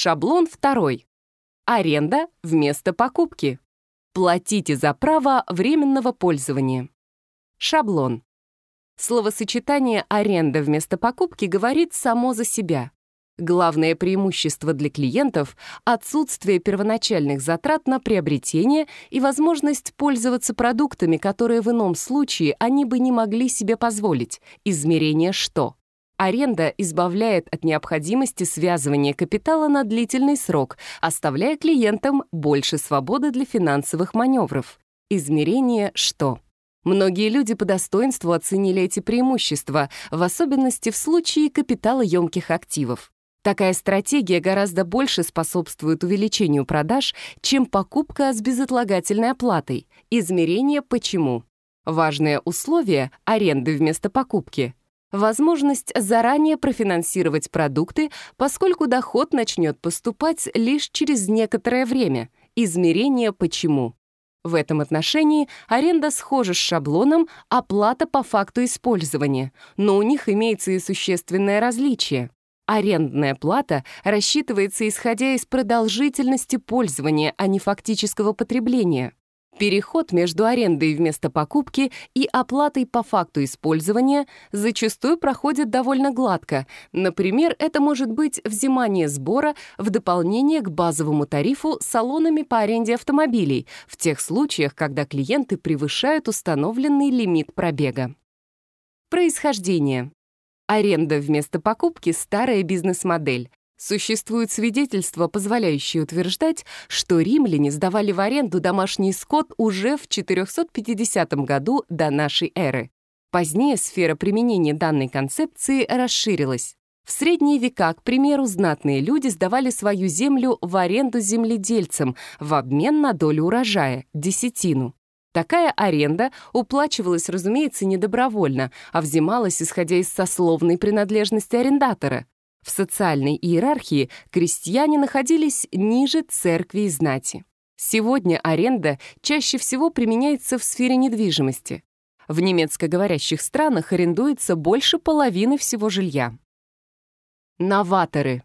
Шаблон второй. Аренда вместо покупки. Платите за право временного пользования. Шаблон. Словосочетание «аренда вместо покупки» говорит само за себя. Главное преимущество для клиентов — отсутствие первоначальных затрат на приобретение и возможность пользоваться продуктами, которые в ином случае они бы не могли себе позволить. Измерение «что?». Аренда избавляет от необходимости связывания капитала на длительный срок, оставляя клиентам больше свободы для финансовых маневров. Измерение «что?». Многие люди по достоинству оценили эти преимущества, в особенности в случае капиталоемких активов. Такая стратегия гораздо больше способствует увеличению продаж, чем покупка с безотлагательной оплатой. Измерение «почему?». Важное условие — аренды вместо покупки возможность заранее профинансировать продукты, поскольку доход начнет поступать лишь через некоторое время, измерение «почему». В этом отношении аренда схожа с шаблоном оплата по факту использования, но у них имеется и существенное различие. Арендная плата рассчитывается исходя из продолжительности пользования, а не фактического потребления. Переход между арендой вместо покупки и оплатой по факту использования зачастую проходит довольно гладко. Например, это может быть взимание сбора в дополнение к базовому тарифу салонами по аренде автомобилей в тех случаях, когда клиенты превышают установленный лимит пробега. Происхождение. Аренда вместо покупки — старая бизнес-модель. Существуют свидетельства, позволяющие утверждать, что римляне сдавали в аренду домашний скот уже в 450 году до нашей эры. Позднее сфера применения данной концепции расширилась. В средние века, к примеру, знатные люди сдавали свою землю в аренду земледельцам в обмен на долю урожая – десятину. Такая аренда уплачивалась, разумеется, недобровольно, а взималась, исходя из сословной принадлежности арендатора. В социальной иерархии крестьяне находились ниже церкви и знати. Сегодня аренда чаще всего применяется в сфере недвижимости. В немецкоговорящих странах арендуется больше половины всего жилья. Новаторы.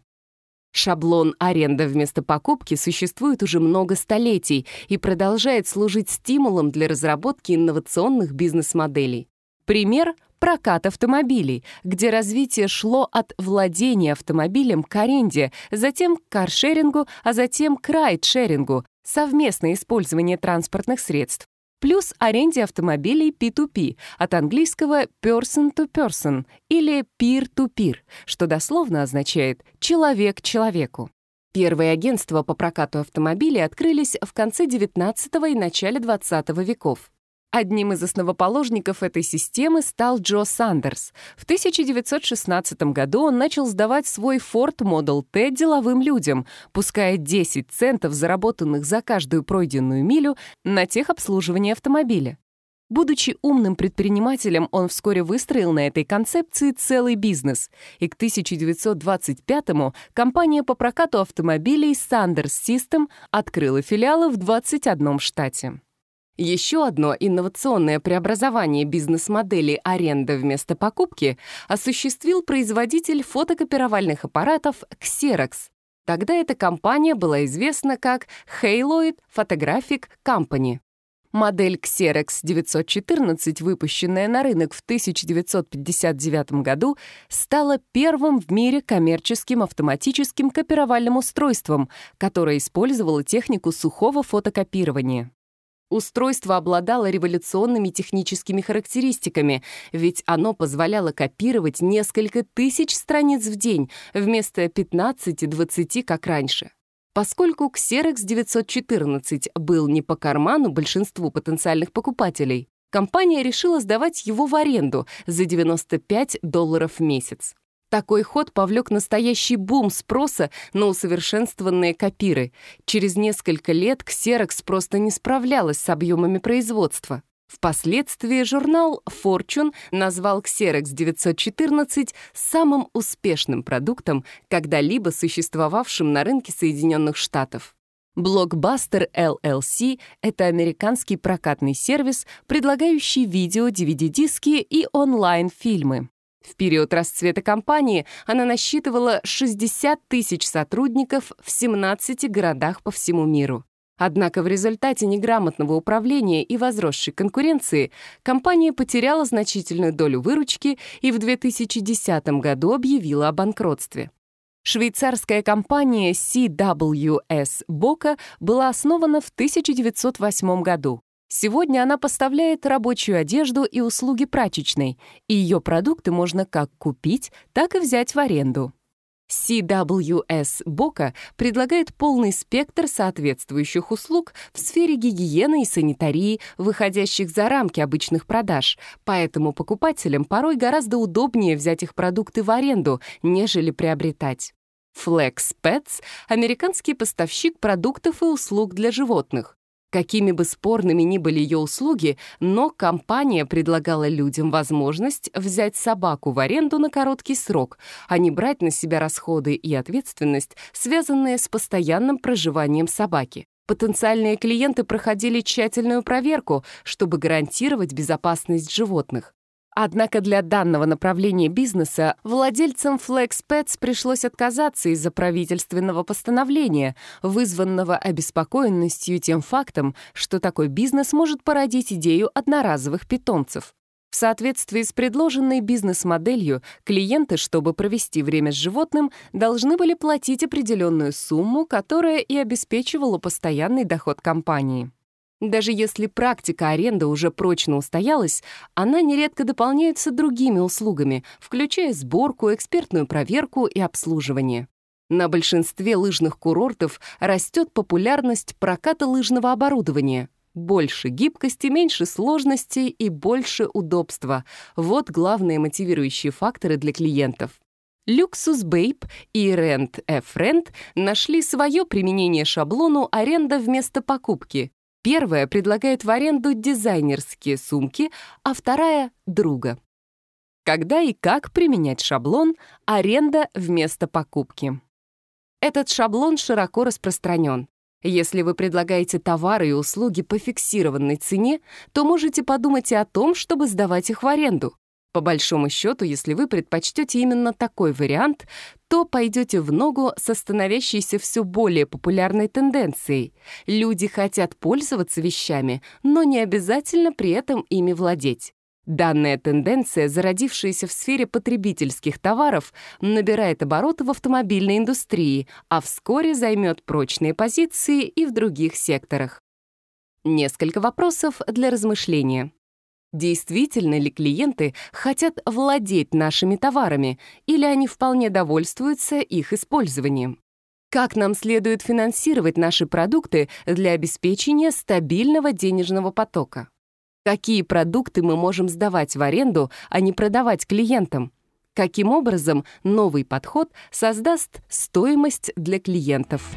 Шаблон «аренда вместо покупки» существует уже много столетий и продолжает служить стимулом для разработки инновационных бизнес-моделей. Пример прокат автомобилей, где развитие шло от владения автомобилем к аренде, затем к каршерингу, а затем к райдшерингу, совместное использование транспортных средств, плюс аренде автомобилей P2P, от английского person-to-person или peer-to-peer, -peer, что дословно означает «человек человеку». Первые агентства по прокату автомобилей открылись в конце XIX и начале XX веков. Одним из основоположников этой системы стал Джо Сандерс. В 1916 году он начал сдавать свой Ford Model T деловым людям, пуская 10 центов, заработанных за каждую пройденную милю, на техобслуживание автомобиля. Будучи умным предпринимателем, он вскоре выстроил на этой концепции целый бизнес. И к 1925-му компания по прокату автомобилей Sanders System открыла филиалы в 21 штате. Еще одно инновационное преобразование бизнес-модели аренда вместо покупки осуществил производитель фотокопировальных аппаратов Xerox. Тогда эта компания была известна как Haloid Photographic Company. Модель Xerox 914, выпущенная на рынок в 1959 году, стала первым в мире коммерческим автоматическим копировальным устройством, которое использовало технику сухого фотокопирования. Устройство обладало революционными техническими характеристиками, ведь оно позволяло копировать несколько тысяч страниц в день вместо 15-20, как раньше. Поскольку Xerox 914 был не по карману большинству потенциальных покупателей, компания решила сдавать его в аренду за 95 долларов в месяц. Такой ход повлек настоящий бум спроса на усовершенствованные копиры. Через несколько лет Ксерокс просто не справлялась с объемами производства. Впоследствии журнал Fortune назвал Xerox 914 самым успешным продуктом, когда-либо существовавшим на рынке Соединенных Штатов. Блокбастер LLC — это американский прокатный сервис, предлагающий видео, DVD-диски и онлайн-фильмы. В период расцвета компании она насчитывала 60 тысяч сотрудников в 17 городах по всему миру. Однако в результате неграмотного управления и возросшей конкуренции компания потеряла значительную долю выручки и в 2010 году объявила о банкротстве. Швейцарская компания CWS Boca была основана в 1908 году. Сегодня она поставляет рабочую одежду и услуги прачечной, и ее продукты можно как купить, так и взять в аренду. CWS Boca предлагает полный спектр соответствующих услуг в сфере гигиены и санитарии, выходящих за рамки обычных продаж, поэтому покупателям порой гораздо удобнее взять их продукты в аренду, нежели приобретать. Flex Pets — американский поставщик продуктов и услуг для животных. Какими бы спорными ни были ее услуги, но компания предлагала людям возможность взять собаку в аренду на короткий срок, а не брать на себя расходы и ответственность, связанные с постоянным проживанием собаки. Потенциальные клиенты проходили тщательную проверку, чтобы гарантировать безопасность животных. Однако для данного направления бизнеса владельцам FlexPets пришлось отказаться из-за правительственного постановления, вызванного обеспокоенностью тем фактом, что такой бизнес может породить идею одноразовых питомцев. В соответствии с предложенной бизнес-моделью, клиенты, чтобы провести время с животным, должны были платить определенную сумму, которая и обеспечивала постоянный доход компании. Даже если практика аренды уже прочно устоялась, она нередко дополняется другими услугами, включая сборку, экспертную проверку и обслуживание. На большинстве лыжных курортов растет популярность проката лыжного оборудования. Больше гибкости, меньше сложностей и больше удобства. Вот главные мотивирующие факторы для клиентов. Люксус Бейб и Rent a Friend нашли свое применение шаблону аренда вместо покупки. Первая предлагает в аренду дизайнерские сумки, а вторая — друга. Когда и как применять шаблон «Аренда вместо покупки». Этот шаблон широко распространен. Если вы предлагаете товары и услуги по фиксированной цене, то можете подумать и о том, чтобы сдавать их в аренду. По большому счету, если вы предпочтете именно такой вариант, то пойдете в ногу со становящейся все более популярной тенденцией. Люди хотят пользоваться вещами, но не обязательно при этом ими владеть. Данная тенденция, зародившаяся в сфере потребительских товаров, набирает обороты в автомобильной индустрии, а вскоре займет прочные позиции и в других секторах. Несколько вопросов для размышления. Действительно ли клиенты хотят владеть нашими товарами или они вполне довольствуются их использованием? Как нам следует финансировать наши продукты для обеспечения стабильного денежного потока? Какие продукты мы можем сдавать в аренду, а не продавать клиентам? Каким образом новый подход создаст стоимость для клиентов?